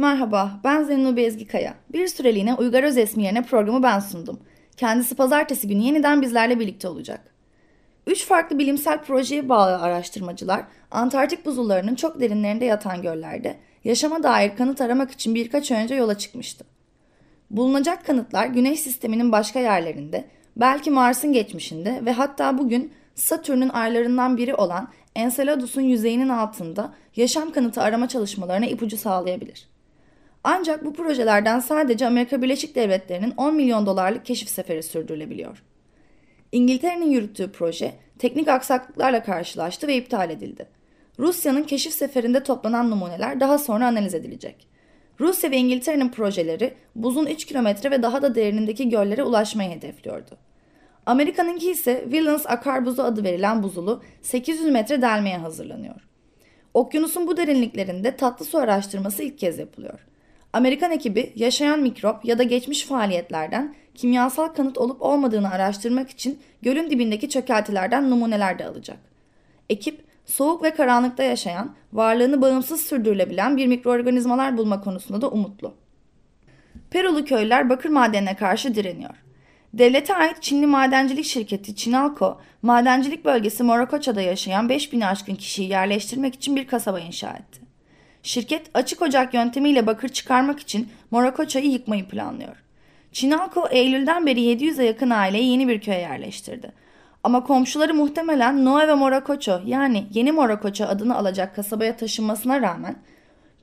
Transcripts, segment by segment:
Merhaba, ben Zeynep Ezgi Kaya. Bir süreliğine Uygar Özesmi yerine programı ben sundum. Kendisi pazartesi günü yeniden bizlerle birlikte olacak. Üç farklı bilimsel projeye bağlı araştırmacılar, Antarktik buzullarının çok derinlerinde yatan göllerde yaşama dair kanıt aramak için birkaç önce yola çıkmıştı. Bulunacak kanıtlar Güneş sisteminin başka yerlerinde, belki Mars'ın geçmişinde ve hatta bugün Satürn'ün aylarından biri olan Enceladus'un yüzeyinin altında yaşam kanıtı arama çalışmalarına ipucu sağlayabilir. Ancak bu projelerden sadece Amerika Birleşik Devletleri'nin 10 milyon dolarlık keşif seferi sürdürülebiliyor. İngiltere'nin yürüttüğü proje teknik aksaklıklarla karşılaştı ve iptal edildi. Rusya'nın keşif seferinde toplanan numuneler daha sonra analiz edilecek. Rusya ve İngiltere'nin projeleri buzun 3 kilometre ve daha da derinindeki göllere ulaşmayı hedefliyordu. Amerika'nınki ise Willans Akar Buzu adı verilen buzulu 800 metre delmeye hazırlanıyor. Okyanusun bu derinliklerinde tatlı su araştırması ilk kez yapılıyor. Amerikan ekibi yaşayan mikrop ya da geçmiş faaliyetlerden kimyasal kanıt olup olmadığını araştırmak için gölün dibindeki çökeltilerden numuneler de alacak. Ekip soğuk ve karanlıkta yaşayan, varlığını bağımsız sürdürülebilen bir mikroorganizmalar bulma konusunda da umutlu. Perulu köylüler bakır madenine karşı direniyor. Devlete ait Çinli madencilik şirketi Çinalco, madencilik bölgesi Morakoça'da yaşayan 5000 aşkın kişiyi yerleştirmek için bir kasaba inşa etti. Şirket açık ocak yöntemiyle bakır çıkarmak için Morakoça'yı yıkmayı planlıyor. Çinalco Eylül'den beri 700'e yakın aileyi yeni bir köye yerleştirdi. Ama komşuları muhtemelen Noe ve Morakoço yani Yeni Morakoço adını alacak kasabaya taşınmasına rağmen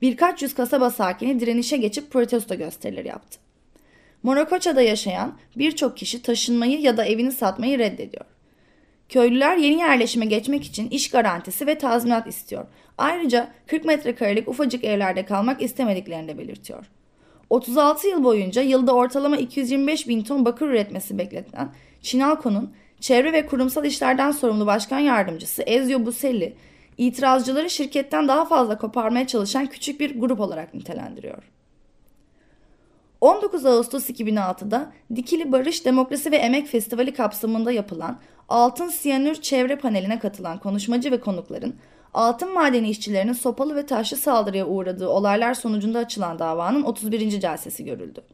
birkaç yüz kasaba sakini direnişe geçip protesto gösterileri yaptı. Morakoça'da yaşayan birçok kişi taşınmayı ya da evini satmayı reddediyor. Köylüler yeni yerleşime geçmek için iş garantisi ve tazminat istiyor. Ayrıca 40 metrekarelik ufacık evlerde kalmak istemediklerini de belirtiyor. 36 yıl boyunca yılda ortalama 225 bin ton bakır üretmesi bekletilen Çinalco'nun çevre ve kurumsal işlerden sorumlu başkan yardımcısı Ezio Buselli, itirazcıları şirketten daha fazla koparmaya çalışan küçük bir grup olarak nitelendiriyor. 19 Ağustos 2006'da Dikili Barış Demokrasi ve Emek Festivali kapsamında yapılan Altın Siyanür Çevre Paneline katılan konuşmacı ve konukların altın madeni işçilerinin sopalı ve taşlı saldırıya uğradığı olaylar sonucunda açılan davanın 31. celsesi görüldü.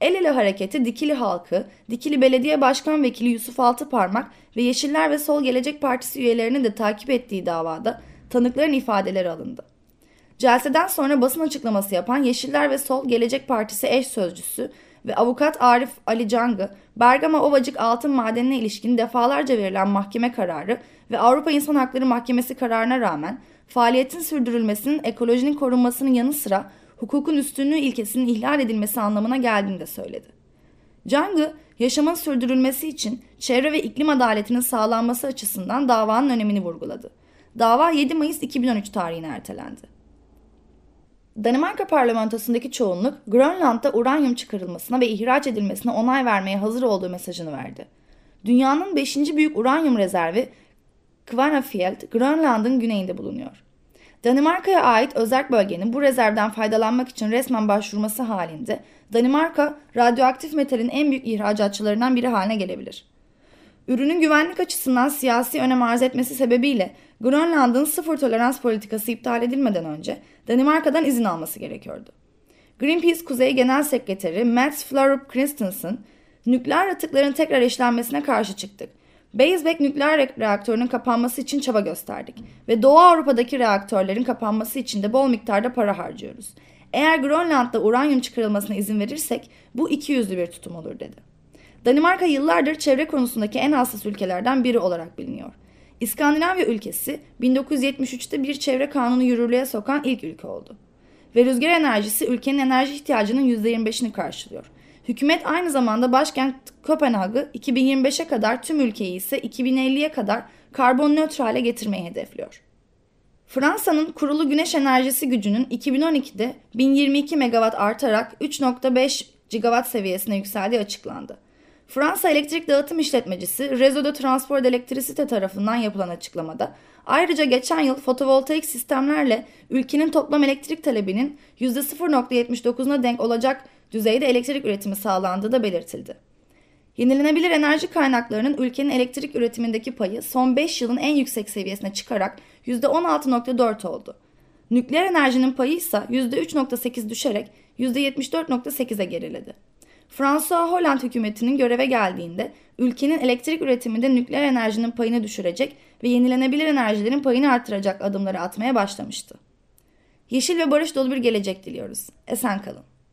El ele hareketi Dikili halkı, Dikili Belediye Başkan Vekili Yusuf Altıparmak ve Yeşiller ve Sol Gelecek Partisi üyelerinin de takip ettiği davada tanıkların ifadeleri alındı. Celseden sonra basın açıklaması yapan Yeşiller ve Sol Gelecek Partisi eş sözcüsü ve avukat Arif Ali Cangı, Bergama Ovacık altın madenine ilişkin defalarca verilen mahkeme kararı ve Avrupa İnsan Hakları Mahkemesi kararına rağmen faaliyetin sürdürülmesinin ekolojinin korunmasının yanı sıra hukukun üstünlüğü ilkesinin ihlal edilmesi anlamına geldiğini de söyledi. Cangı, yaşamın sürdürülmesi için çevre ve iklim adaletinin sağlanması açısından davanın önemini vurguladı. Dava 7 Mayıs 2013 tarihine ertelendi. Danimarka parlamentosundaki çoğunluk Grönland'da uranyum çıkarılmasına ve ihraç edilmesine onay vermeye hazır olduğu mesajını verdi. Dünyanın 5. büyük uranyum rezervi Kvanefjeld, Grönland'ın güneyinde bulunuyor. Danimarka'ya ait özel bölgenin bu rezervden faydalanmak için resmen başvurması halinde Danimarka radyoaktif metalin en büyük ihracatçılarından biri haline gelebilir. Ürünün güvenlik açısından siyasi önem arz etmesi sebebiyle Grönland'ın sıfır tolerans politikası iptal edilmeden önce Danimarka'dan izin alması gerekiyordu. Greenpeace Kuzey Genel Sekreteri Mats Flarup Christensen, nükleer atıkların tekrar işlenmesine karşı çıktık. Basebek nükleer reaktörünün kapanması için çaba gösterdik ve Doğu Avrupa'daki reaktörlerin kapanması için de bol miktarda para harcıyoruz. Eğer Grönland'da uranyum çıkarılmasına izin verirsek bu iki yüzlü bir tutum olur dedi. Danimarka yıllardır çevre konusundaki en hassas ülkelerden biri olarak biliniyor. İskandinavya ülkesi 1973'te bir çevre kanunu yürürlüğe sokan ilk ülke oldu. Ve rüzgar enerjisi ülkenin enerji ihtiyacının %25'ini karşılıyor. Hükümet aynı zamanda başkent Kopenhag'ı 2025'e kadar tüm ülkeyi ise 2050'ye kadar karbon nötrale getirmeyi hedefliyor. Fransa'nın kurulu güneş enerjisi gücünün 2012'de 1022 megawatt artarak 3.5 gigawatt seviyesine yükseldiği açıklandı. Fransa Elektrik Dağıtım İşletmecisi Réseau de Transport d'Electricité tarafından yapılan açıklamada ayrıca geçen yıl fotovoltaik sistemlerle ülkenin toplam elektrik talebinin %0.79'una denk olacak düzeyde elektrik üretimi sağlandığı da belirtildi. Yenilenebilir enerji kaynaklarının ülkenin elektrik üretimindeki payı son 5 yılın en yüksek seviyesine çıkarak %16.4 oldu. Nükleer enerjinin payı ise %3.8 düşerek %74.8'e geriledi. François Hollande hükümetinin göreve geldiğinde ülkenin elektrik üretiminde nükleer enerjinin payını düşürecek ve yenilenebilir enerjilerin payını artıracak adımları atmaya başlamıştı. Yeşil ve barış dolu bir gelecek diliyoruz. Esen kalın.